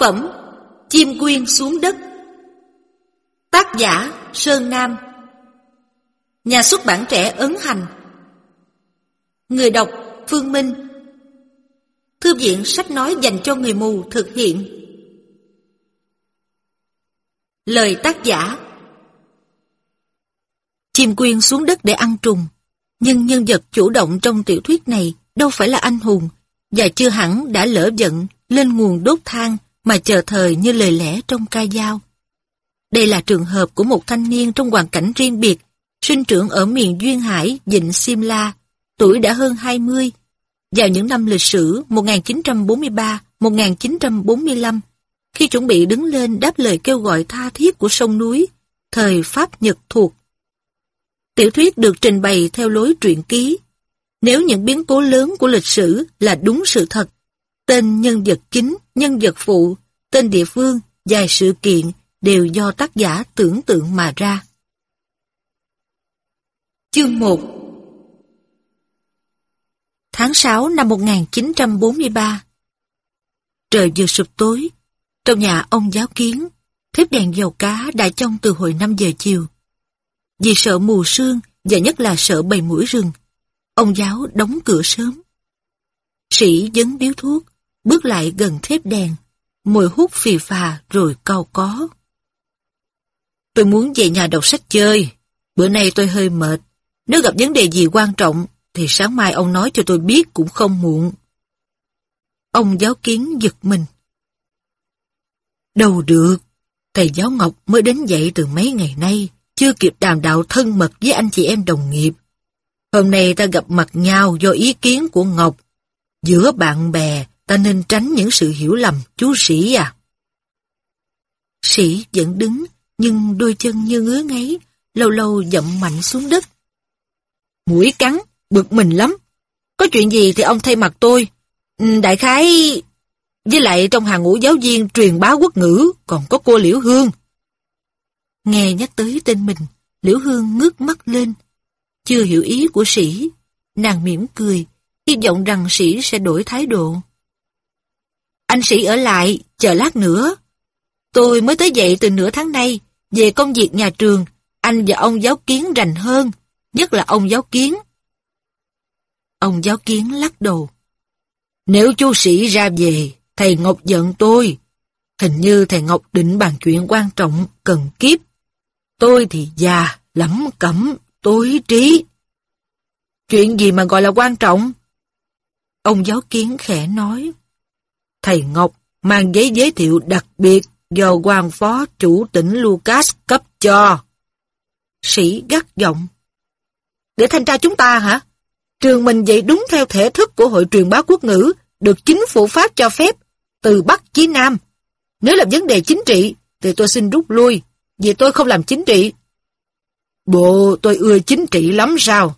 phẩm, Chim quyên xuống đất. Tác giả Sơn Nam. Nhà xuất bản trẻ ấn hành. Người đọc Phương Minh. Thư viện sách nói dành cho người mù thực hiện. Lời tác giả. Chim quyên xuống đất để ăn trùng, Nhưng nhân vật chủ động trong tiểu thuyết này đâu phải là anh hùng và chưa hẳn đã lỡ giận lên nguồn đốt than mà chờ thời như lời lẽ trong ca dao. Đây là trường hợp của một thanh niên trong hoàn cảnh riêng biệt, sinh trưởng ở miền Duyên Hải, Dịnh Simla, tuổi đã hơn 20. Vào những năm lịch sử 1943-1945, khi chuẩn bị đứng lên đáp lời kêu gọi tha thiết của sông núi, thời Pháp Nhật thuộc. Tiểu thuyết được trình bày theo lối truyện ký. Nếu những biến cố lớn của lịch sử là đúng sự thật, tên nhân vật chính, nhân vật phụ, tên địa phương, dài sự kiện đều do tác giả tưởng tượng mà ra. Chương 1 Tháng 6 năm 1943 Trời vừa sụp tối, trong nhà ông giáo kiến, thép đèn dầu cá đã trong từ hồi 5 giờ chiều. Vì sợ mù sương và nhất là sợ bầy mũi rừng, ông giáo đóng cửa sớm. Sĩ dấn điếu thuốc, bước lại gần thép đèn, mùi hút phì phà rồi cau có. Tôi muốn về nhà đọc sách chơi, bữa nay tôi hơi mệt. Nếu gặp vấn đề gì quan trọng, thì sáng mai ông nói cho tôi biết cũng không muộn. Ông giáo kiến giật mình. Đâu được, thầy giáo Ngọc mới đến dậy từ mấy ngày nay, chưa kịp đàm đạo thân mật với anh chị em đồng nghiệp. Hôm nay ta gặp mặt nhau do ý kiến của Ngọc. Giữa bạn bè, ta nên tránh những sự hiểu lầm, chú sĩ à. Sĩ vẫn đứng, nhưng đôi chân như ngứa ngáy, lâu lâu dậm mạnh xuống đất. Mũi cắn, bực mình lắm. Có chuyện gì thì ông thay mặt tôi. Ừ, đại khái... Với lại trong hàng ngũ giáo viên truyền bá quốc ngữ còn có cô Liễu Hương. Nghe nhắc tới tên mình, Liễu Hương ngước mắt lên. Chưa hiểu ý của sĩ, nàng mỉm cười, hy vọng rằng sĩ sẽ đổi thái độ. Anh sĩ ở lại, chờ lát nữa. Tôi mới tới dậy từ nửa tháng nay, về công việc nhà trường, anh và ông giáo kiến rành hơn, nhất là ông giáo kiến. Ông giáo kiến lắc đầu. Nếu chú sĩ ra về, thầy Ngọc giận tôi. Hình như thầy Ngọc định bàn chuyện quan trọng, cần kiếp. Tôi thì già, lắm cẩm, tối trí. Chuyện gì mà gọi là quan trọng? Ông giáo kiến khẽ nói. Thầy Ngọc mang giấy giới thiệu đặc biệt do quan phó chủ tỉnh Lucas cấp cho. Sĩ gắt giọng. Để thanh tra chúng ta hả? Trường mình dạy đúng theo thể thức của Hội truyền bá quốc ngữ, được chính phủ Pháp cho phép, từ Bắc chí Nam. Nếu là vấn đề chính trị, thì tôi xin rút lui, vì tôi không làm chính trị. Bộ tôi ưa chính trị lắm sao?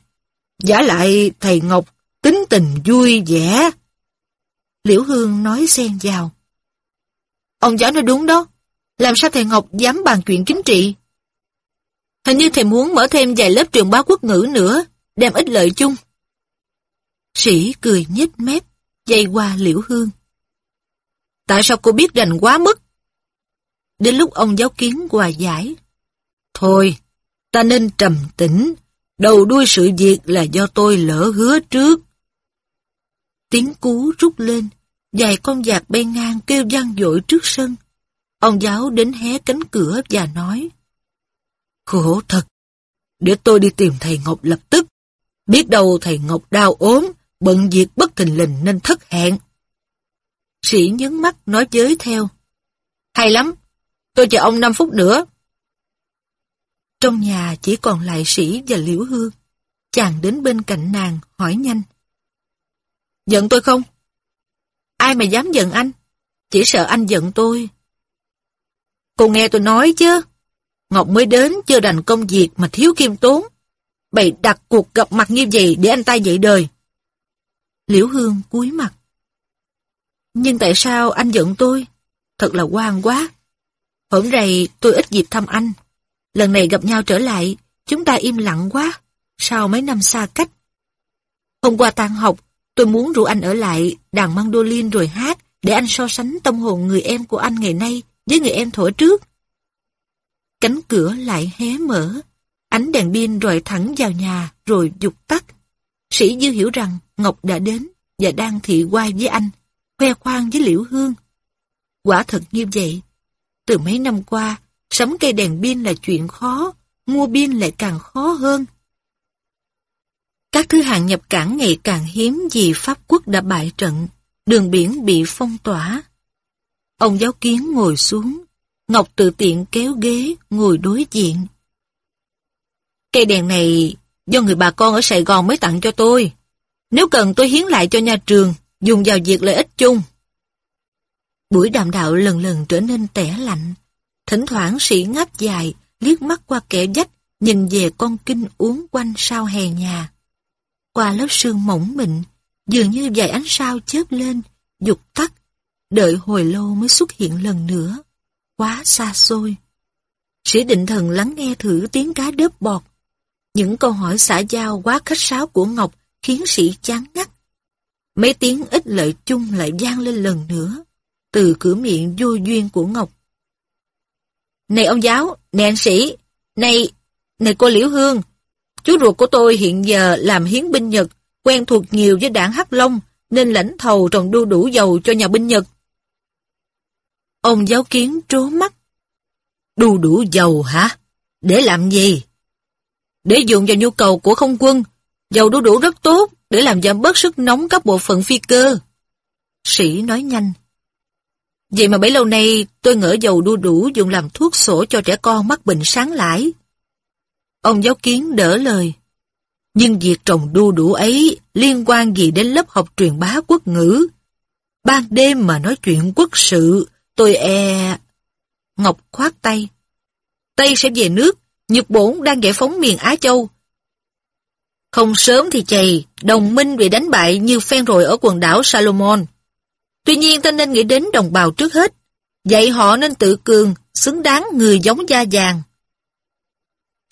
Giả lại thầy Ngọc tính tình vui vẻ. Liễu Hương nói xen vào. Ông giáo nói đúng đó. Làm sao thầy Ngọc dám bàn chuyện chính trị? Hình như thầy muốn mở thêm vài lớp trường bá quốc ngữ nữa, đem ích lợi chung. Sĩ cười nhếch mép, dây qua Liễu Hương. Tại sao cô biết rành quá mức? Đến lúc ông giáo kiến hòa giải. Thôi, ta nên trầm tĩnh, đầu đuôi sự việc là do tôi lỡ hứa trước. Tiếng cú rút lên, vài con giạc bay ngang kêu vang dội trước sân. Ông giáo đến hé cánh cửa và nói. Khổ thật, để tôi đi tìm thầy Ngọc lập tức. Biết đâu thầy Ngọc đau ốm, bận việc bất thình lình nên thất hẹn. Sĩ nhấn mắt nói với theo. Hay lắm, tôi chờ ông 5 phút nữa. Trong nhà chỉ còn lại sĩ và liễu hương. Chàng đến bên cạnh nàng, hỏi nhanh. Giận tôi không? Ai mà dám giận anh? Chỉ sợ anh giận tôi. Cô nghe tôi nói chứ. Ngọc mới đến chưa đành công việc mà thiếu kim tốn. Bày đặt cuộc gặp mặt như vậy để anh ta dậy đời. Liễu Hương cúi mặt. Nhưng tại sao anh giận tôi? Thật là quan quá. Hôm nay tôi ít dịp thăm anh. Lần này gặp nhau trở lại, chúng ta im lặng quá. Sau mấy năm xa cách. Hôm qua tan học, tôi muốn rủ anh ở lại đàn mandolin rồi hát để anh so sánh tâm hồn người em của anh ngày nay với người em thổ trước. Cánh cửa lại hé mở, ánh đèn pin rọi thẳng vào nhà rồi dục tắt. Sĩ Dư hiểu rằng Ngọc đã đến và đang thị quay với anh, khoe khoang với Liễu Hương. Quả thật như vậy. Từ mấy năm qua, sắm cây đèn pin là chuyện khó, mua pin lại càng khó hơn. Các thứ hàng nhập cảng ngày càng hiếm vì Pháp quốc đã bại trận, đường biển bị phong tỏa. Ông giáo kiến ngồi xuống, Ngọc tự tiện kéo ghế ngồi đối diện. Cây đèn này do người bà con ở Sài Gòn mới tặng cho tôi. Nếu cần tôi hiến lại cho nhà trường, dùng vào việc lợi ích chung. Buổi đàm đạo lần lần trở nên tẻ lạnh. Thỉnh thoảng sĩ ngáp dài, liếc mắt qua kẻ dách, nhìn về con kinh uống quanh sau hè nhà. Qua lớp sương mỏng mịn, dường như vài ánh sao chớp lên, dục tắt, đợi hồi lâu mới xuất hiện lần nữa. Quá xa xôi. Sĩ định thần lắng nghe thử tiếng cá đớp bọt. Những câu hỏi xã giao quá khách sáo của Ngọc khiến sĩ chán ngắt. Mấy tiếng ít lợi chung lại gian lên lần nữa, từ cửa miệng vô duyên của Ngọc. Này ông giáo, này anh sĩ, này, này cô Liễu Hương, chú ruột của tôi hiện giờ làm hiến binh Nhật, quen thuộc nhiều với đảng Hắc Long, nên lãnh thầu trồng đu đủ dầu cho nhà binh Nhật. Ông giáo kiến trố mắt. Đu đủ dầu hả? Để làm gì? Để dùng vào nhu cầu của không quân, dầu đu đủ rất tốt để làm giảm bớt sức nóng các bộ phận phi cơ. Sĩ nói nhanh. Vậy mà bấy lâu nay tôi ngỡ dầu đu đủ dùng làm thuốc sổ cho trẻ con mắc bệnh sáng lãi. Ông giáo kiến đỡ lời. Nhưng việc trồng đu đủ ấy liên quan gì đến lớp học truyền bá quốc ngữ? Ban đêm mà nói chuyện quốc sự, tôi e... Ngọc khoát tay. Tây sẽ về nước, Nhật Bổn đang giải phóng miền Á Châu. Không sớm thì chày, đồng minh bị đánh bại như phen rồi ở quần đảo Salomon. Tuy nhiên ta nên nghĩ đến đồng bào trước hết, dạy họ nên tự cường, xứng đáng người giống da vàng.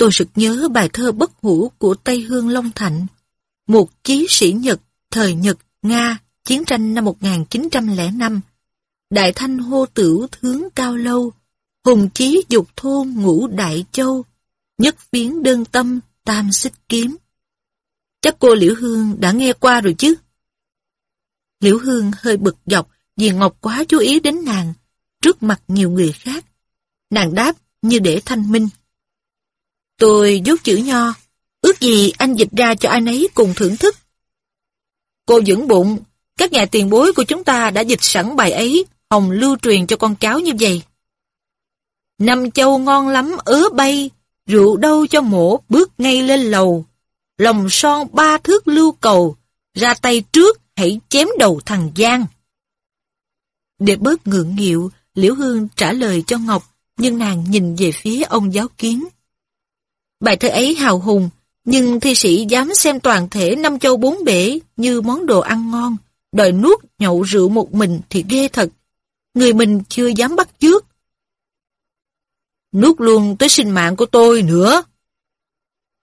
Tôi sực nhớ bài thơ bất hủ của Tây Hương Long Thạnh, một chí sĩ Nhật, thời Nhật, Nga, chiến tranh năm 1905. Đại thanh hô tửu thướng cao lâu, hùng chí dục thôn ngũ đại châu, nhất phiến đơn tâm tam xích kiếm. Chắc cô Liễu Hương đã nghe qua rồi chứ? Liễu Hương hơi bực dọc vì Ngọc quá chú ý đến nàng, trước mặt nhiều người khác. Nàng đáp như để thanh minh. Tôi dốt chữ nho, ước gì anh dịch ra cho ai nấy cùng thưởng thức. Cô dưỡng bụng, các nhà tiền bối của chúng ta đã dịch sẵn bài ấy, hồng lưu truyền cho con cháu như vậy. Năm châu ngon lắm ứa bay, rượu đâu cho mổ bước ngay lên lầu. Lòng son ba thước lưu cầu, ra tay trước hãy chém đầu thằng Giang. Để bớt ngượng nghịu, Liễu Hương trả lời cho Ngọc, nhưng nàng nhìn về phía ông giáo kiến. Bài thơ ấy hào hùng, nhưng thi sĩ dám xem toàn thể năm châu bốn bể như món đồ ăn ngon, đòi nuốt nhậu rượu một mình thì ghê thật. Người mình chưa dám bắt trước. Nuốt luôn tới sinh mạng của tôi nữa.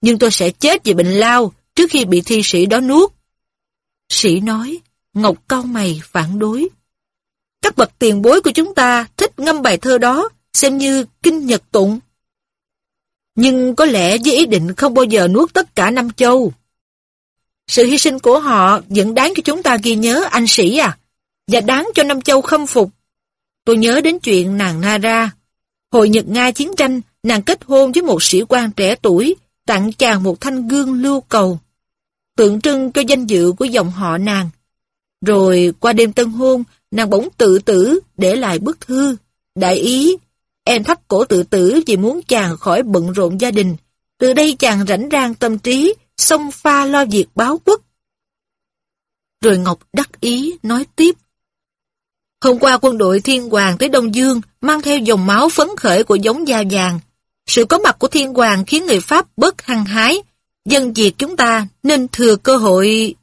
Nhưng tôi sẽ chết vì bệnh lao trước khi bị thi sĩ đó nuốt. Sĩ nói, Ngọc cau mày phản đối. Các bậc tiền bối của chúng ta thích ngâm bài thơ đó, xem như kinh nhật tụng. Nhưng có lẽ với ý định không bao giờ nuốt tất cả năm châu. Sự hy sinh của họ vẫn đáng cho chúng ta ghi nhớ anh sĩ à, và đáng cho năm châu khâm phục. Tôi nhớ đến chuyện nàng Nara. Hồi Nhật Nga chiến tranh, nàng kết hôn với một sĩ quan trẻ tuổi, tặng chàng một thanh gương lưu cầu tượng trưng cho danh dự của dòng họ nàng. Rồi qua đêm tân hôn, nàng bỗng tự tử để lại bức thư. Đại ý, em thắt cổ tự tử vì muốn chàng khỏi bận rộn gia đình. Từ đây chàng rảnh rang tâm trí, xông pha lo việc báo quốc. Rồi Ngọc đắc ý nói tiếp. Hôm qua quân đội Thiên Hoàng tới Đông Dương mang theo dòng máu phấn khởi của giống da vàng. Sự có mặt của Thiên Hoàng khiến người Pháp bớt hăng hái, dân Việt chúng ta nên thừa cơ hội.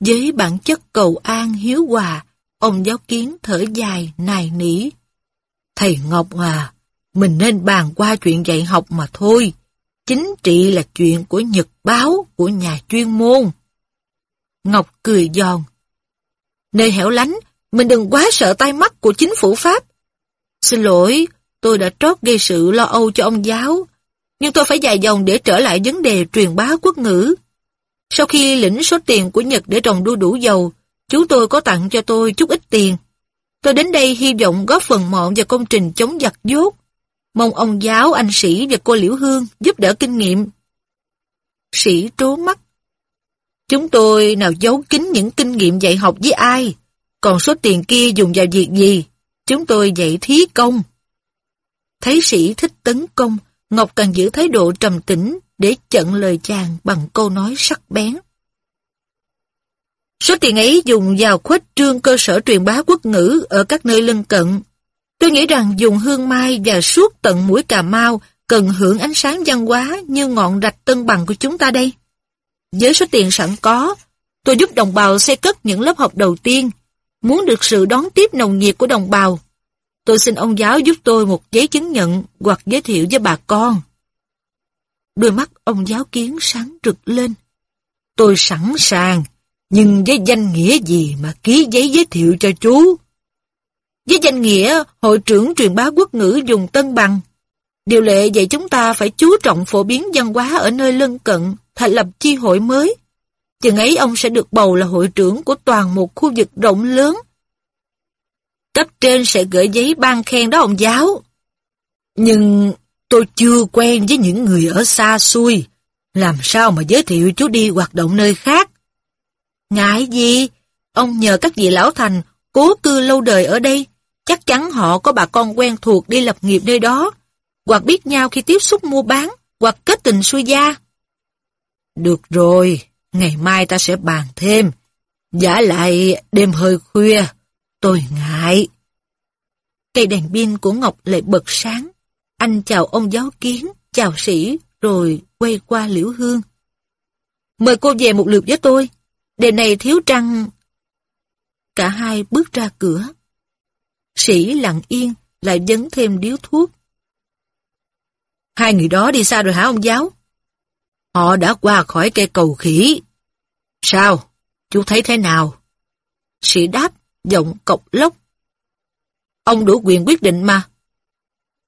Với bản chất cầu an hiếu hòa, ông giáo kiến thở dài, nài nỉ. Thầy Ngọc à, mình nên bàn qua chuyện dạy học mà thôi. Chính trị là chuyện của nhật báo, của nhà chuyên môn. Ngọc cười giòn. Nơi hẻo lánh, mình đừng quá sợ tai mắt của chính phủ Pháp. Xin lỗi, tôi đã trót gây sự lo âu cho ông giáo, nhưng tôi phải dài dòng để trở lại vấn đề truyền bá quốc ngữ. Sau khi lĩnh số tiền của Nhật để trồng đu đủ dầu, chú tôi có tặng cho tôi chút ít tiền. Tôi đến đây hy vọng góp phần mọn vào công trình chống giặc dốt. Mong ông giáo, anh sĩ và cô Liễu Hương giúp đỡ kinh nghiệm. Sĩ trố mắt. Chúng tôi nào giấu kín những kinh nghiệm dạy học với ai, còn số tiền kia dùng vào việc gì? Chúng tôi dạy thí công. Thấy sĩ thích tấn công, Ngọc càng giữ thái độ trầm tĩnh để chặn lời chàng bằng câu nói sắc bén. Số tiền ấy dùng vào khuếch trương cơ sở truyền bá quốc ngữ ở các nơi lân cận. Tôi nghĩ rằng dùng hương mai và suốt tận mũi Cà Mau cần hưởng ánh sáng văn hóa như ngọn rạch tân bằng của chúng ta đây. Với số tiền sẵn có, tôi giúp đồng bào xây cất những lớp học đầu tiên, muốn được sự đón tiếp nồng nhiệt của đồng bào. Tôi xin ông giáo giúp tôi một giấy chứng nhận hoặc giới thiệu với bà con. Đôi mắt ông giáo kiến sáng rực lên. Tôi sẵn sàng, nhưng với danh nghĩa gì mà ký giấy giới thiệu cho chú? Với danh nghĩa hội trưởng truyền bá quốc ngữ dùng tân bằng. Điều lệ dạy chúng ta phải chú trọng phổ biến văn hóa ở nơi lân cận, thành lập chi hội mới. Chừng ấy ông sẽ được bầu là hội trưởng của toàn một khu vực rộng lớn. Cấp trên sẽ gửi giấy ban khen đó ông giáo. Nhưng tôi chưa quen với những người ở xa xôi. Làm sao mà giới thiệu chú đi hoạt động nơi khác? Ngại gì? Ông nhờ các vị lão thành cố cư lâu đời ở đây. Chắc chắn họ có bà con quen thuộc đi lập nghiệp nơi đó. Hoặc biết nhau khi tiếp xúc mua bán, hoặc kết tình xuôi gia. Được rồi, ngày mai ta sẽ bàn thêm. Giả lại đêm hơi khuya, tôi ngại. Cây đèn pin của Ngọc lại bật sáng. Anh chào ông giáo kiến, chào sĩ, rồi quay qua Liễu Hương. Mời cô về một lượt với tôi. Đề này thiếu trăng... Cả hai bước ra cửa. Sĩ lặng yên, lại dấn thêm điếu thuốc. Hai người đó đi xa rồi hả ông giáo? Họ đã qua khỏi cây cầu khỉ. Sao? Chú thấy thế nào? Sĩ đáp, giọng cộc lốc. Ông đủ quyền quyết định mà.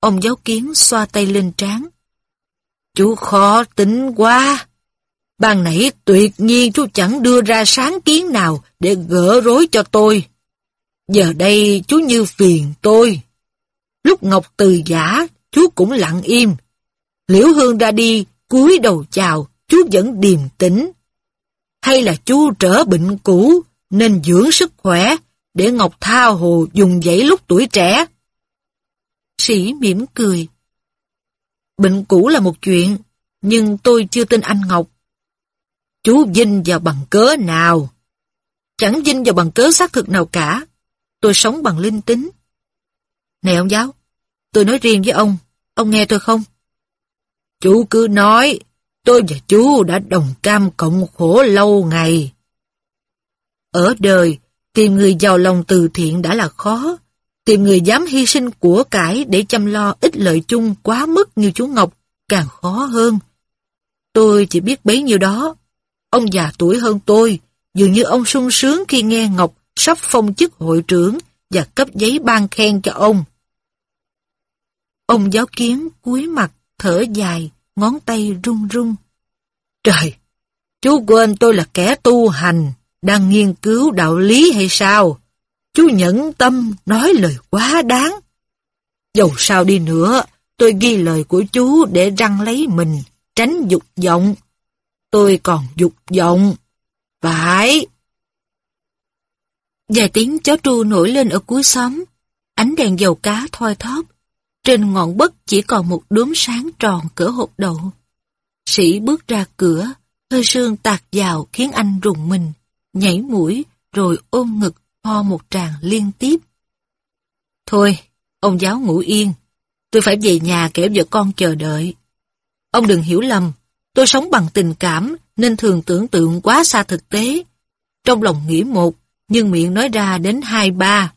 Ông giáo kiến xoa tay lên trán. Chú khó tính quá. Ban nãy tuyệt nhiên chú chẳng đưa ra sáng kiến nào để gỡ rối cho tôi. Giờ đây chú như phiền tôi. Lúc Ngọc từ giả, chú cũng lặng im. Liễu Hương ra đi, cúi đầu chào, chú vẫn điềm tĩnh. Hay là chú trở bệnh cũ, nên dưỡng sức khỏe, để Ngọc tha hồ dùng dãy lúc tuổi trẻ. Sĩ mỉm cười. Bệnh cũ là một chuyện, nhưng tôi chưa tin anh Ngọc. Chú dinh vào bằng cớ nào? Chẳng dinh vào bằng cớ xác thực nào cả. Tôi sống bằng linh tính. Này ông giáo, tôi nói riêng với ông, ông nghe tôi không? Chú cứ nói, tôi và chú đã đồng cam cộng khổ lâu ngày. Ở đời, tìm người giàu lòng từ thiện đã là khó. Tìm người dám hy sinh của cải để chăm lo ích lợi chung quá mức như chú Ngọc càng khó hơn. Tôi chỉ biết bấy nhiêu đó. Ông già tuổi hơn tôi, dường như ông sung sướng khi nghe Ngọc sắp phong chức hội trưởng và cấp giấy ban khen cho ông. Ông giáo kiến cúi mặt, thở dài, ngón tay run run. Trời, chú quên tôi là kẻ tu hành, đang nghiên cứu đạo lý hay sao? Chú nhẫn tâm nói lời quá đáng. Dầu sao đi nữa, tôi ghi lời của chú để răng lấy mình, tránh dục vọng. Tôi còn dục vọng. Phải. Vài tiếng chó tru nổi lên ở cuối xóm. Ánh đèn dầu cá thoi thóp. Trên ngọn bất chỉ còn một đốm sáng tròn cỡ hộp đậu. Sĩ bước ra cửa, hơi sương tạt vào khiến anh rùng mình, nhảy mũi, rồi ôm ngực ho một tràng liên tiếp. Thôi, ông giáo ngủ yên, tôi phải về nhà kẻo vợ con chờ đợi. Ông đừng hiểu lầm, tôi sống bằng tình cảm nên thường tưởng tượng quá xa thực tế. Trong lòng nghĩ một, nhưng miệng nói ra đến hai ba.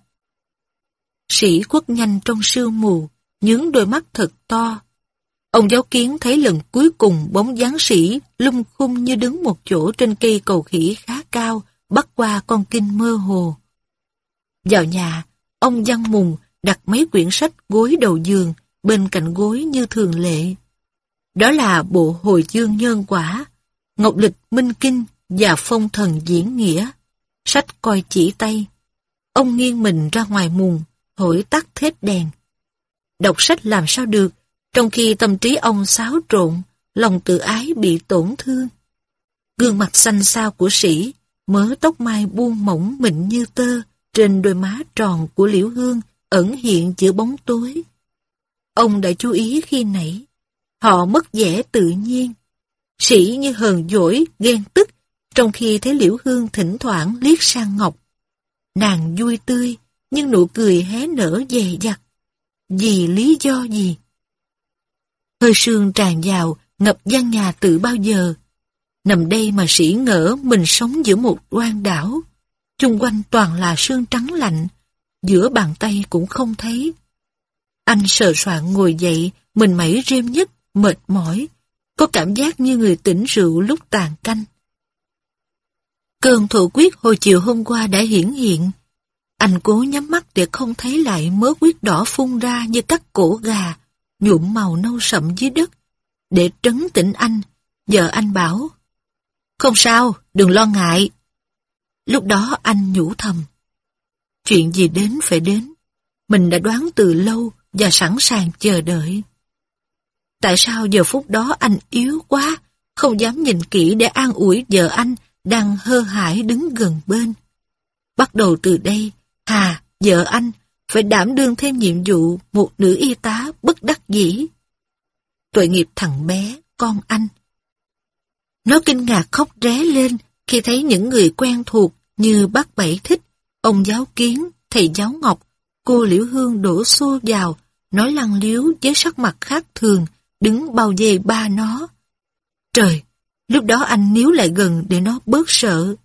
Sĩ quốc nhanh trong sương mù, nhướng đôi mắt thật to. Ông giáo kiến thấy lần cuối cùng bóng dáng sĩ lung khung như đứng một chỗ trên cây cầu khỉ khá cao, bắt qua con kinh mơ hồ. Vào nhà, ông văn mùng đặt mấy quyển sách gối đầu giường bên cạnh gối như thường lệ. Đó là bộ hồi dương nhân quả, ngọc lịch minh kinh và phong thần diễn nghĩa. Sách coi chỉ tay. Ông nghiêng mình ra ngoài mùng, thổi tắt thết đèn. Đọc sách làm sao được, trong khi tâm trí ông xáo trộn, lòng tự ái bị tổn thương. Gương mặt xanh xao của sĩ, mớ tóc mai buông mỏng mịn như tơ, trên đôi má tròn của Liễu Hương ẩn hiện giữa bóng tối. Ông đã chú ý khi nãy, họ mất vẻ tự nhiên. Sĩ như hờn dỗi, ghen tức, trong khi thấy Liễu Hương thỉnh thoảng liếc sang Ngọc. Nàng vui tươi, nhưng nụ cười hé nở dè dặt. Vì lý do gì? Hơi sương tràn vào, ngập gian nhà từ bao giờ. Nằm đây mà sĩ ngỡ mình sống giữa một quan đảo. Chung quanh toàn là sương trắng lạnh, giữa bàn tay cũng không thấy. Anh sờ soạn ngồi dậy, mình mẩy rêm nhất, mệt mỏi, có cảm giác như người tỉnh rượu lúc tàn canh. Cơn thổ quyết hồi chiều hôm qua đã hiển hiện. Anh cố nhắm mắt để không thấy lại mớ quyết đỏ phun ra như cắt cổ gà, nhuộm màu nâu sậm dưới đất. Để trấn tĩnh anh, giờ anh bảo. Không sao, đừng lo ngại. Lúc đó anh nhủ thầm. Chuyện gì đến phải đến. Mình đã đoán từ lâu và sẵn sàng chờ đợi. Tại sao giờ phút đó anh yếu quá, không dám nhìn kỹ để an ủi vợ anh đang hơ hải đứng gần bên. Bắt đầu từ đây, Hà, vợ anh, phải đảm đương thêm nhiệm vụ một nữ y tá bất đắc dĩ. Tội nghiệp thằng bé, con anh. Nó kinh ngạc khóc ré lên khi thấy những người quen thuộc như bác Bảy Thích, ông giáo kiến, thầy giáo Ngọc, cô Liễu Hương đổ xô vào, nói lăng liếu với sắc mặt khác thường, đứng bao dây ba nó. Trời, lúc đó anh níu lại gần để nó bớt sợ.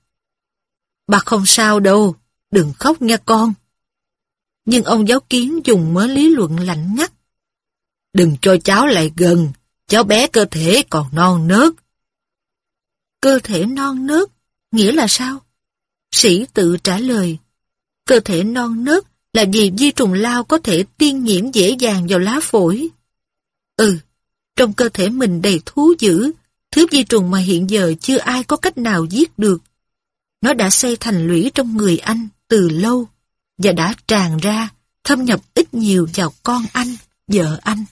Bà không sao đâu, đừng khóc nha con. Nhưng ông giáo kiến dùng mớ lý luận lạnh ngắt. Đừng cho cháu lại gần, cháu bé cơ thể còn non nớt. Cơ thể non nớt, nghĩa là sao? Sĩ tự trả lời. Cơ thể non nớt là vì vi trùng lao có thể tiên nhiễm dễ dàng vào lá phổi. Ừ, trong cơ thể mình đầy thú dữ, thứ di trùng mà hiện giờ chưa ai có cách nào giết được. Nó đã xây thành lũy trong người anh từ lâu và đã tràn ra, thâm nhập ít nhiều vào con anh, vợ anh.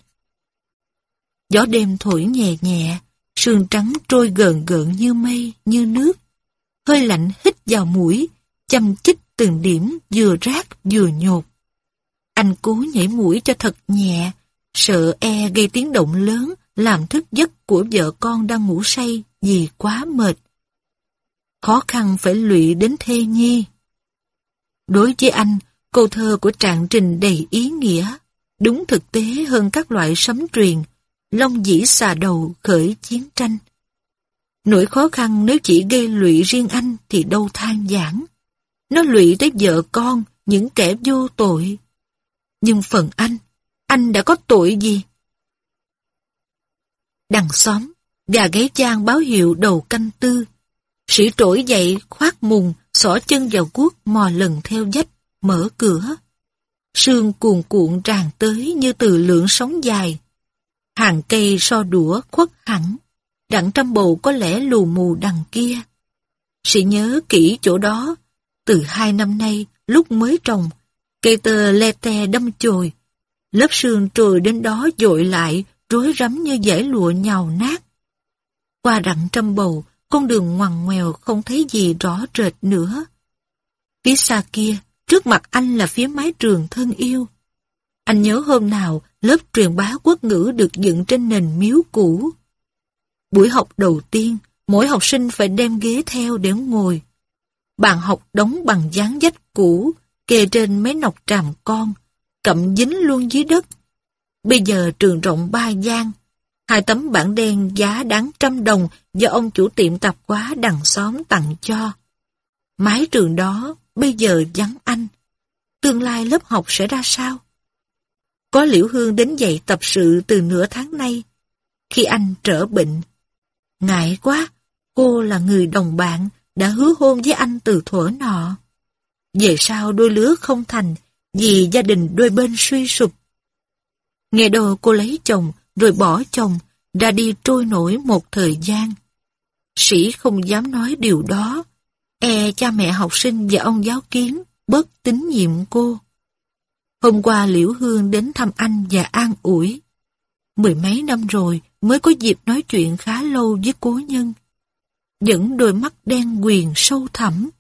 Gió đêm thổi nhẹ nhẹ, sương trắng trôi gợn gợn như mây, như nước. Hơi lạnh hít vào mũi, chăm chích từng điểm vừa rát vừa nhột. Anh cố nhảy mũi cho thật nhẹ, sợ e gây tiếng động lớn làm thức giấc của vợ con đang ngủ say vì quá mệt. Khó khăn phải lụy đến thê nhi. Đối với anh, câu thơ của trạng trình đầy ý nghĩa, đúng thực tế hơn các loại sấm truyền, long dĩ xà đầu khởi chiến tranh. Nỗi khó khăn nếu chỉ gây lụy riêng anh thì đâu than giảng. Nó lụy tới vợ con, những kẻ vô tội. Nhưng phần anh, anh đã có tội gì? Đằng xóm, gà gáy chan báo hiệu đầu canh tư. Sĩ trỗi dậy, khoát mùng, xỏ chân vào cuốc mò lần theo dách, mở cửa. Sương cuồn cuộn tràn tới như từ lượng sóng dài. Hàng cây so đũa khuất hẳn, đặng trăm bầu có lẽ lù mù đằng kia. Sĩ nhớ kỹ chỗ đó, từ hai năm nay, lúc mới trồng, cây tơ le te đâm chồi. Lớp sương trồi đến đó dội lại, rối rắm như dải lụa nhào nát. Qua rặng trăm bầu, con đường ngoằn ngoèo không thấy gì rõ rệt nữa. Phía xa kia, trước mặt anh là phía mái trường thân yêu. Anh nhớ hôm nào lớp truyền bá quốc ngữ được dựng trên nền miếu cũ. Buổi học đầu tiên, mỗi học sinh phải đem ghế theo để ngồi. Bàn học đóng bằng dáng dách cũ, kề trên mấy nọc tràm con, cậm dính luôn dưới đất. Bây giờ trường rộng ba gian, hai tấm bảng đen giá đáng trăm đồng do ông chủ tiệm tạp hóa đằng xóm tặng cho. Mái trường đó bây giờ vắng anh. Tương lai lớp học sẽ ra sao? Có Liễu Hương đến dạy tập sự từ nửa tháng nay. Khi anh trở bệnh, ngại quá, cô là người đồng bạn đã hứa hôn với anh từ thuở nọ. Về sau đôi lứa không thành, vì gia đình đôi bên suy sụp. Nghe đồ cô lấy chồng, rồi bỏ chồng, ra đi trôi nổi một thời gian. Sĩ không dám nói điều đó, e cha mẹ học sinh và ông giáo kiến bớt tín nhiệm cô. Hôm qua Liễu Hương đến thăm anh và an ủi. Mười mấy năm rồi mới có dịp nói chuyện khá lâu với cố nhân. những đôi mắt đen quyền sâu thẳm,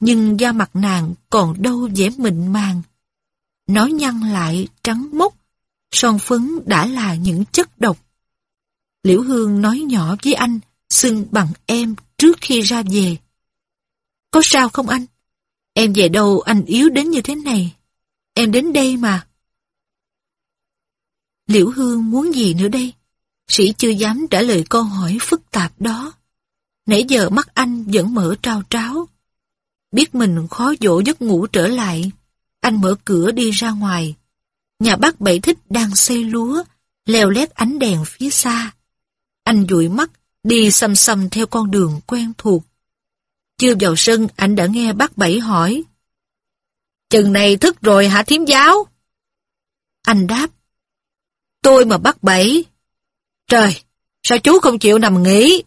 nhưng da mặt nàng còn đâu vẻ mịn màng. Nói nhăn lại trắng mốc, son phấn đã là những chất độc. Liễu Hương nói nhỏ với anh, xưng bằng em trước khi ra về. Có sao không anh? Em về đâu anh yếu đến như thế này? Em đến đây mà. Liễu Hương muốn gì nữa đây? Sĩ chưa dám trả lời câu hỏi phức tạp đó. Nãy giờ mắt anh vẫn mở trao tráo. Biết mình khó dỗ giấc ngủ trở lại, anh mở cửa đi ra ngoài. Nhà bác Bảy Thích đang xây lúa, leo lét ánh đèn phía xa. Anh dụi mắt, đi xăm xăm theo con đường quen thuộc. Chưa vào sân, anh đã nghe bác Bảy hỏi. Chừng này thức rồi hả thiếm giáo? Anh đáp. Tôi mà bắt Bảy. Trời, sao chú không chịu nằm nghỉ?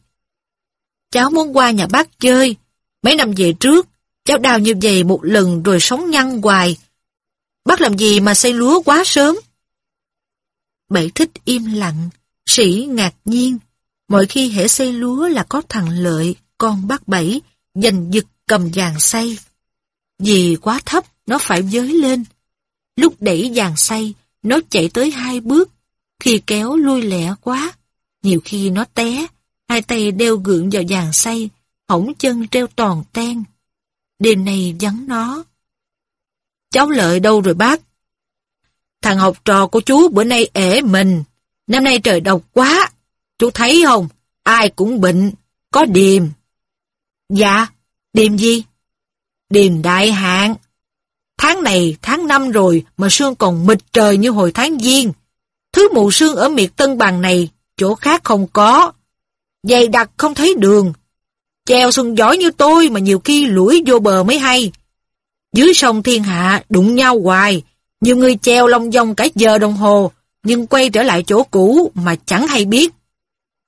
Cháu muốn qua nhà bác chơi. Mấy năm về trước, cháu đào như vậy một lần rồi sống nhăn hoài. Bác làm gì mà xây lúa quá sớm? Bảy thích im lặng, sĩ ngạc nhiên. Mỗi khi hễ xây lúa là có thằng Lợi, con bác Bảy, giành giật cầm vàng xây. Vì quá thấp, nó phải giới lên. Lúc đẩy vàng xây, nó chạy tới hai bước, khi kéo lui lẻ quá. Nhiều khi nó té, hai tay đeo gượng vào vàng xây, hỏng chân treo toàn ten. Đêm nay vắng nó. Cháu lợi đâu rồi bác? Thằng học trò của chú bữa nay ể mình. Năm nay trời độc quá. Chú thấy không? Ai cũng bệnh. Có điềm. Dạ, điềm gì? Điềm đại hạn. Tháng này, tháng năm rồi mà sương còn mịt trời như hồi tháng giêng. Thứ mù sương ở miệt Tân Bằng này, chỗ khác không có. Dày đặc không thấy đường. Chèo xuân giỏi như tôi mà nhiều khi lũi vô bờ mới hay. Dưới sông thiên hạ đụng nhau hoài, nhiều người treo long dông cả giờ đồng hồ, nhưng quay trở lại chỗ cũ mà chẳng hay biết.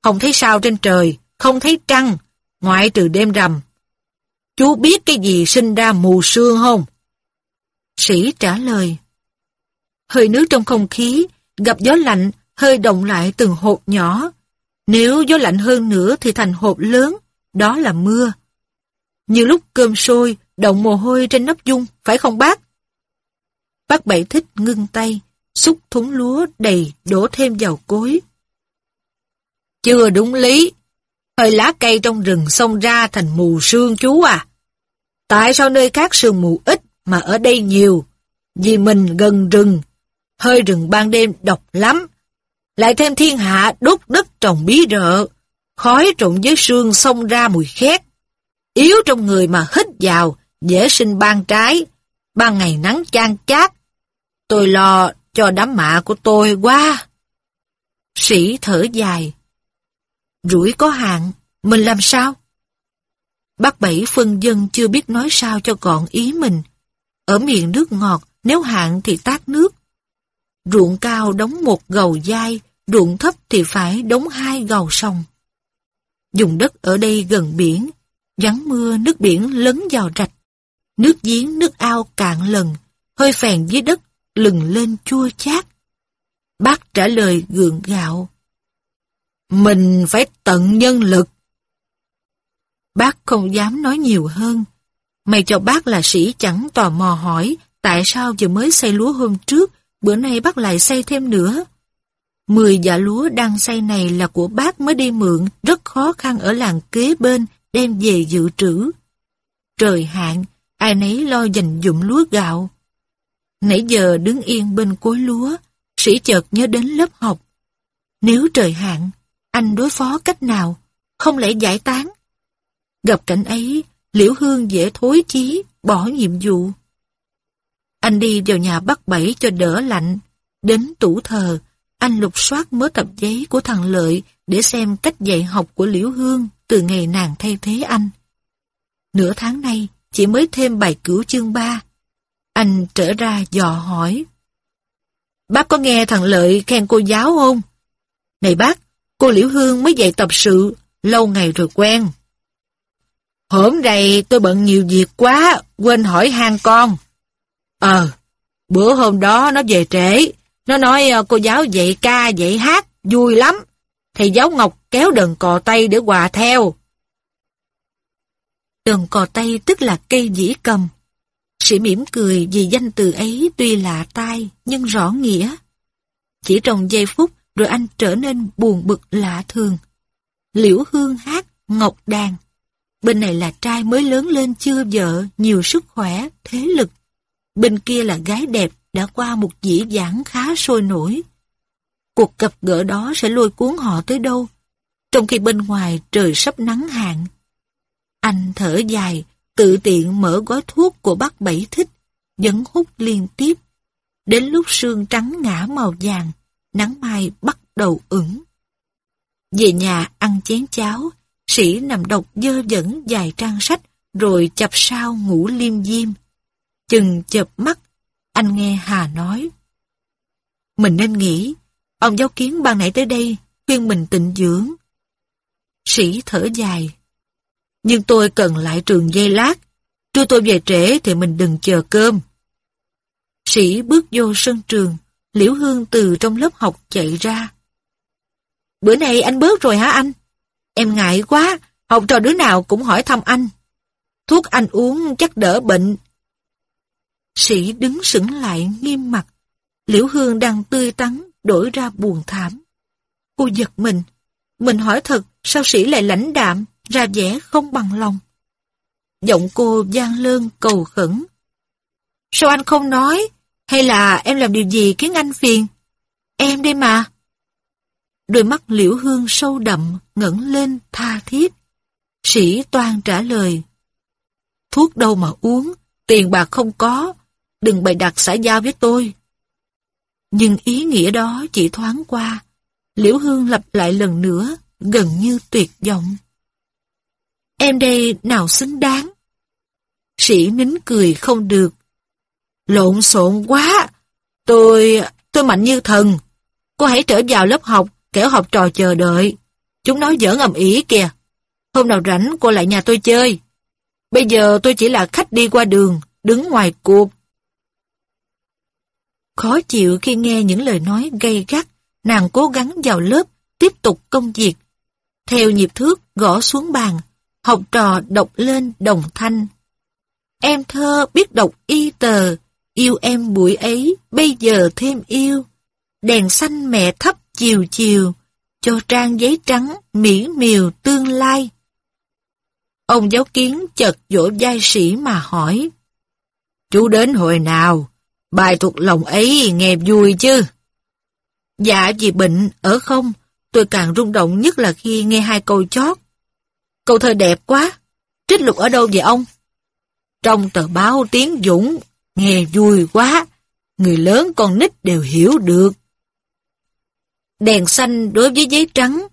Không thấy sao trên trời, không thấy trăng, ngoại trừ đêm rằm. Chú biết cái gì sinh ra mù sương không? Sĩ trả lời. Hơi nước trong không khí, gặp gió lạnh, hơi động lại từng hột nhỏ. Nếu gió lạnh hơn nữa thì thành hột lớn, đó là mưa. Như lúc cơm sôi, động mồ hôi trên nắp dung, phải không bác? Bác Bảy thích ngưng tay, xúc thúng lúa đầy đổ thêm vào cối. Chưa đúng lý, hơi lá cây trong rừng xông ra thành mù sương chú à. Tại sao nơi khác sương mù ít mà ở đây nhiều? Vì mình gần rừng, hơi rừng ban đêm độc lắm. Lại thêm thiên hạ đốt đất trồng bí rợ, khói trộn với sương xông ra mùi khét. Yếu trong người mà hít vào, dễ sinh ban trái, ban ngày nắng chan chát. Tôi lo cho đám mạ của tôi quá. Sĩ thở dài. Rủi có hạn, mình làm sao? Bác Bảy phân dân chưa biết nói sao cho gọn ý mình. Ở miền nước ngọt, nếu hạn thì tát nước. Ruộng cao đóng một gầu dai, ruộng thấp thì phải đóng hai gầu sông. Dùng đất ở đây gần biển, vắng mưa nước biển lấn vào rạch. Nước giếng, nước ao cạn lần, hơi phèn dưới đất, lừng lên chua chát. Bác trả lời gượng gạo. Mình phải tận nhân lực. Bác không dám nói nhiều hơn. Mày cho bác là sĩ chẳng tò mò hỏi tại sao vừa mới xây lúa hôm trước, bữa nay bác lại xây thêm nữa. Mười dạ lúa đang xây này là của bác mới đi mượn, rất khó khăn ở làng kế bên, đem về dự trữ. Trời hạn, ai nấy lo dành dụng lúa gạo. Nãy giờ đứng yên bên cối lúa, sĩ chợt nhớ đến lớp học. Nếu trời hạn, anh đối phó cách nào? Không lẽ giải tán? Gặp cảnh ấy, Liễu Hương dễ thối chí, bỏ nhiệm vụ. Anh đi vào nhà bắt bẫy cho đỡ lạnh. Đến tủ thờ, anh lục soát mớ tập giấy của thằng Lợi để xem cách dạy học của Liễu Hương từ ngày nàng thay thế anh. Nửa tháng nay, chỉ mới thêm bài cửu chương ba. Anh trở ra dò hỏi. Bác có nghe thằng Lợi khen cô giáo không? Này bác, cô Liễu Hương mới dạy tập sự, lâu ngày rồi quen. Hôm nay tôi bận nhiều việc quá, quên hỏi hang con. Ờ, bữa hôm đó nó về trễ, nó nói ờ, cô giáo dạy ca dạy hát, vui lắm. Thầy giáo Ngọc kéo đờn cò tay để quà theo. Đờn cò tay tức là cây dĩ cầm. Sĩ mỉm cười vì danh từ ấy tuy lạ tai nhưng rõ nghĩa. Chỉ trong giây phút rồi anh trở nên buồn bực lạ thường. Liễu hương hát, ngọc đàn. Bên này là trai mới lớn lên chưa vợ, nhiều sức khỏe, thế lực. Bên kia là gái đẹp, đã qua một dĩ dãn khá sôi nổi. Cuộc gặp gỡ đó sẽ lôi cuốn họ tới đâu, trong khi bên ngoài trời sắp nắng hạn. Anh thở dài, tự tiện mở gói thuốc của bác Bảy thích, vẫn hút liên tiếp. Đến lúc sương trắng ngã màu vàng, nắng mai bắt đầu ửng. Về nhà ăn chén cháo, sĩ nằm đọc dơ dẫn dài trang sách, rồi chập sao ngủ liêm diêm. Chừng chập mắt, anh nghe Hà nói. Mình nên nghĩ, ông giáo kiến ban nãy tới đây, khuyên mình tịnh dưỡng. Sĩ thở dài. Nhưng tôi cần lại trường dây lát. Trưa tôi về trễ thì mình đừng chờ cơm. Sĩ bước vô sân trường, Liễu Hương từ trong lớp học chạy ra. Bữa nay anh bớt rồi hả anh? Em ngại quá, học trò đứa nào cũng hỏi thăm anh. Thuốc anh uống chắc đỡ bệnh. Sĩ đứng sững lại nghiêm mặt. Liễu Hương đang tươi tắn, đổi ra buồn thảm. Cô giật mình. Mình hỏi thật, sao sĩ lại lãnh đạm, ra vẻ không bằng lòng? Giọng cô gian lơn cầu khẩn. Sao anh không nói? Hay là em làm điều gì khiến anh phiền? Em đây mà. Đôi mắt liễu hương sâu đậm, ngẩng lên tha thiết. Sĩ toan trả lời. Thuốc đâu mà uống, tiền bạc không có, đừng bày đặt xã giao với tôi. Nhưng ý nghĩa đó chỉ thoáng qua, Liễu Hương lặp lại lần nữa, gần như tuyệt vọng. Em đây nào xứng đáng? Sĩ nín cười không được. Lộn xộn quá! Tôi... tôi mạnh như thần. Cô hãy trở vào lớp học, kẻo học trò chờ đợi. Chúng nói giỡn ầm ĩ kìa. Hôm nào rảnh cô lại nhà tôi chơi. Bây giờ tôi chỉ là khách đi qua đường, đứng ngoài cuộc. Khó chịu khi nghe những lời nói gay gắt, nàng cố gắng vào lớp, tiếp tục công việc. Theo nhịp thước gõ xuống bàn, học trò đọc lên đồng thanh. Em thơ biết đọc y tờ, yêu em buổi ấy, bây giờ thêm yêu. Đèn xanh mẹ thấp chiều chiều, cho trang giấy trắng, mỹ miều tương lai. Ông giáo kiến chợt dỗ giai sĩ mà hỏi. Chú đến hồi nào? Bài thuộc lòng ấy nghe vui chứ? Dạ vì bệnh, ở không, tôi càng rung động nhất là khi nghe hai câu chót. Câu thơ đẹp quá, trích lục ở đâu vậy ông? Trong tờ báo tiếng Dũng, nghe vui quá, người lớn con nít đều hiểu được. Đèn xanh đối với giấy trắng,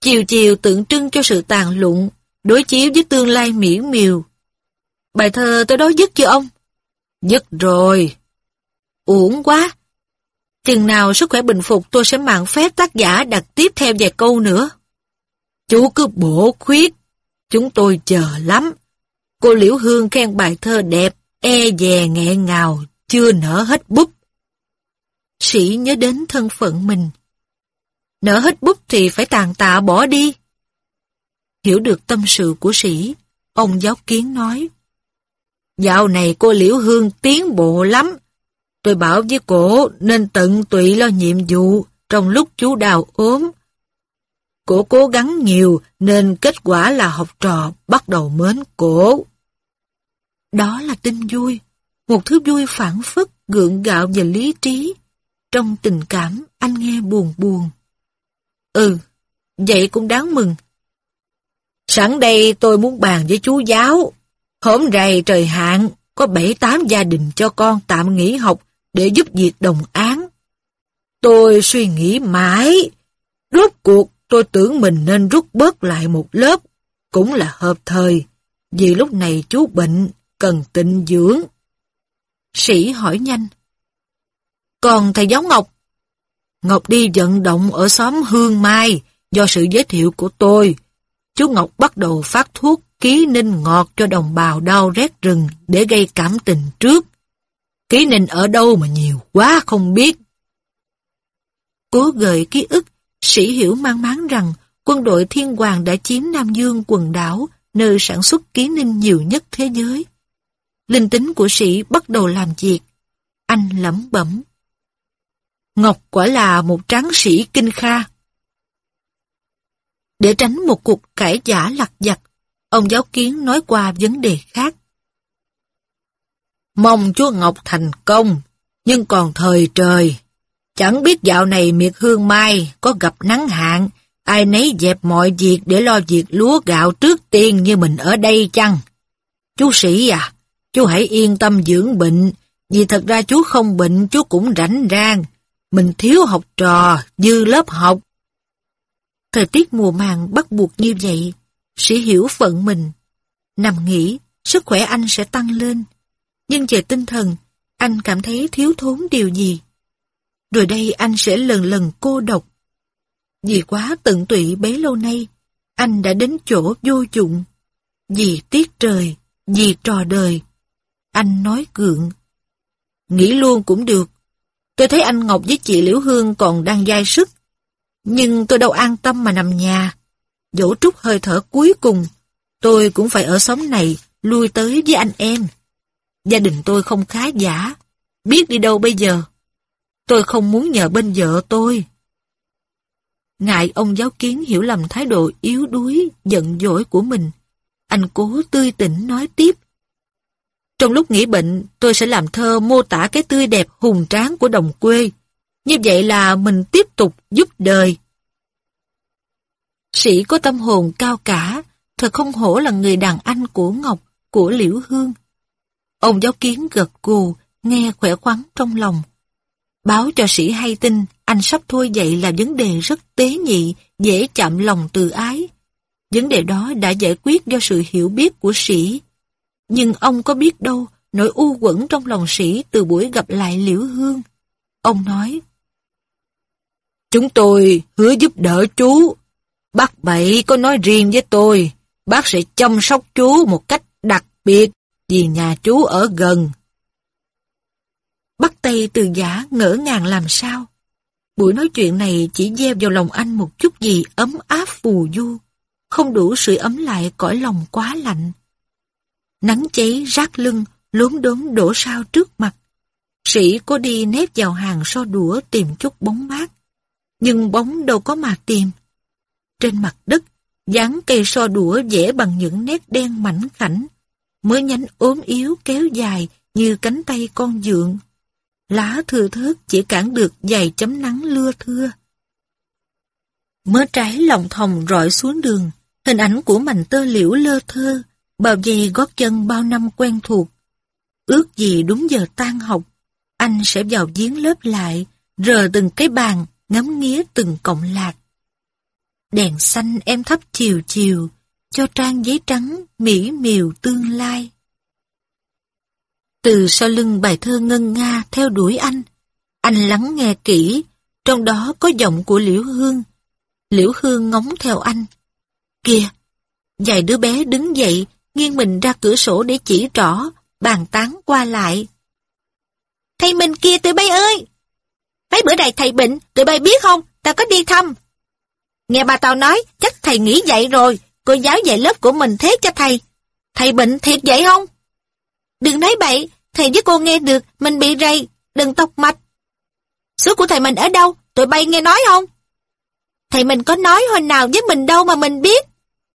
chiều chiều tượng trưng cho sự tàn lụng, đối chiếu với tương lai miễn miều. Bài thơ tôi đó dứt chưa ông? Dứt rồi. Uổng quá. Chừng nào sức khỏe bình phục tôi sẽ mạng phép tác giả đặt tiếp theo vài câu nữa. Chú cứ bổ khuyết. Chúng tôi chờ lắm. Cô Liễu Hương khen bài thơ đẹp, e dè nghẹn ngào, chưa nở hết bút. Sĩ nhớ đến thân phận mình. Nở hết bút thì phải tàn tạ bỏ đi. Hiểu được tâm sự của sĩ, ông giáo kiến nói. Dạo này cô Liễu Hương tiến bộ lắm. Tôi bảo với cổ nên tận tụy lo nhiệm vụ trong lúc chú đào ốm. Cổ cố gắng nhiều nên kết quả là học trò bắt đầu mến cổ. Đó là tin vui, một thứ vui phản phất, gượng gạo và lý trí. Trong tình cảm, anh nghe buồn buồn. Ừ, vậy cũng đáng mừng. Sẵn đây tôi muốn bàn với chú giáo. Hôm rày trời hạn, có bảy tám gia đình cho con tạm nghỉ học để giúp việc đồng án. Tôi suy nghĩ mãi. Rốt cuộc tôi tưởng mình nên rút bớt lại một lớp, cũng là hợp thời. Vì lúc này chú bệnh, cần tịnh dưỡng. Sĩ hỏi nhanh. Còn thầy giáo Ngọc? Ngọc đi vận động ở xóm Hương Mai do sự giới thiệu của tôi. Chú Ngọc bắt đầu phát thuốc ký ninh ngọt cho đồng bào đau rét rừng để gây cảm tình trước. Ký ninh ở đâu mà nhiều quá không biết. Cố gợi ký ức, sĩ hiểu mang máng rằng quân đội thiên hoàng đã chiếm Nam Dương quần đảo, nơi sản xuất ký ninh nhiều nhất thế giới. Linh tính của sĩ bắt đầu làm việc. Anh lẩm bẩm. Ngọc quả là một tráng sĩ kinh kha. Để tránh một cuộc cãi giả lặt vặt, ông giáo kiến nói qua vấn đề khác. Mong chúa Ngọc thành công, nhưng còn thời trời. Chẳng biết dạo này miệt hương mai có gặp nắng hạn, ai nấy dẹp mọi việc để lo việc lúa gạo trước tiên như mình ở đây chăng? Chú sĩ à, chú hãy yên tâm dưỡng bệnh, vì thật ra chú không bệnh chú cũng rảnh rang. Mình thiếu học trò, dư lớp học. Thời tiết mùa màng bắt buộc như vậy, sĩ hiểu phận mình. Nằm nghỉ, sức khỏe anh sẽ tăng lên. Nhưng về tinh thần, anh cảm thấy thiếu thốn điều gì. Rồi đây anh sẽ lần lần cô độc. Vì quá tận tụy bấy lâu nay, anh đã đến chỗ vô dụng. Vì tiếc trời, vì trò đời. Anh nói gượng. Nghĩ luôn cũng được. Tôi thấy anh Ngọc với chị Liễu Hương còn đang dai sức. Nhưng tôi đâu an tâm mà nằm nhà. Dẫu trúc hơi thở cuối cùng, tôi cũng phải ở xóm này, lui tới với anh em. Gia đình tôi không khá giả, biết đi đâu bây giờ. Tôi không muốn nhờ bên vợ tôi. Ngại ông giáo kiến hiểu lầm thái độ yếu đuối, giận dỗi của mình. Anh cố tươi tỉnh nói tiếp. Trong lúc nghỉ bệnh, tôi sẽ làm thơ mô tả cái tươi đẹp hùng tráng của đồng quê. Như vậy là mình tiếp tục giúp đời. Sĩ có tâm hồn cao cả, thật không hổ là người đàn anh của Ngọc, của Liễu Hương. Ông giáo kiến gật gù, nghe khỏe khoắn trong lòng. Báo cho sĩ hay tin, anh sắp thôi dậy là vấn đề rất tế nhị, dễ chạm lòng từ ái. Vấn đề đó đã giải quyết do sự hiểu biết của sĩ. Nhưng ông có biết đâu, nỗi u quẩn trong lòng sĩ từ buổi gặp lại Liễu Hương. Ông nói, Chúng tôi hứa giúp đỡ chú. Bác Bảy có nói riêng với tôi, bác sẽ chăm sóc chú một cách đặc biệt vì nhà chú ở gần. Bắt tay từ giả ngỡ ngàng làm sao. Buổi nói chuyện này chỉ gieo vào lòng anh một chút gì ấm áp phù du, không đủ sự ấm lại cõi lòng quá lạnh. Nắng cháy rát lưng, lốm đốm đổ sao trước mặt. Sĩ có đi nép vào hàng so đũa tìm chút bóng mát, nhưng bóng đâu có mà tìm. Trên mặt đất, dáng cây so đũa vẽ bằng những nét đen mảnh khảnh, mới nhánh ốm yếu kéo dài như cánh tay con dượng. Lá thưa thớt chỉ cản được vài chấm nắng lưa thưa. Mớ trái lòng thòng rọi xuống đường, hình ảnh của mảnh tơ liễu lơ thơ, bao dây gót chân bao năm quen thuộc. Ước gì đúng giờ tan học, anh sẽ vào giếng lớp lại, rờ từng cái bàn, ngắm nghía từng cọng lạc. Đèn xanh em thắp chiều chiều, cho trang giấy trắng mỹ miều tương lai. Từ sau lưng bài thơ ngân nga theo đuổi anh, anh lắng nghe kỹ, trong đó có giọng của Liễu Hương. Liễu Hương ngóng theo anh. Kìa, vài đứa bé đứng dậy, nghiêng mình ra cửa sổ để chỉ rõ bàn tán qua lại. Thầy mình kia tụi bay ơi! Mấy bữa này thầy bệnh, tụi bay biết không? Tao có đi thăm. Nghe bà tao nói, chắc thầy nghỉ dạy rồi, cô giáo dạy lớp của mình thế cho thầy. Thầy bệnh thiệt vậy không? Đừng nói bậy, thầy với cô nghe được, mình bị rầy, đừng tóc mạch. Số của thầy mình ở đâu, tụi bay nghe nói không? Thầy mình có nói hồi nào với mình đâu mà mình biết.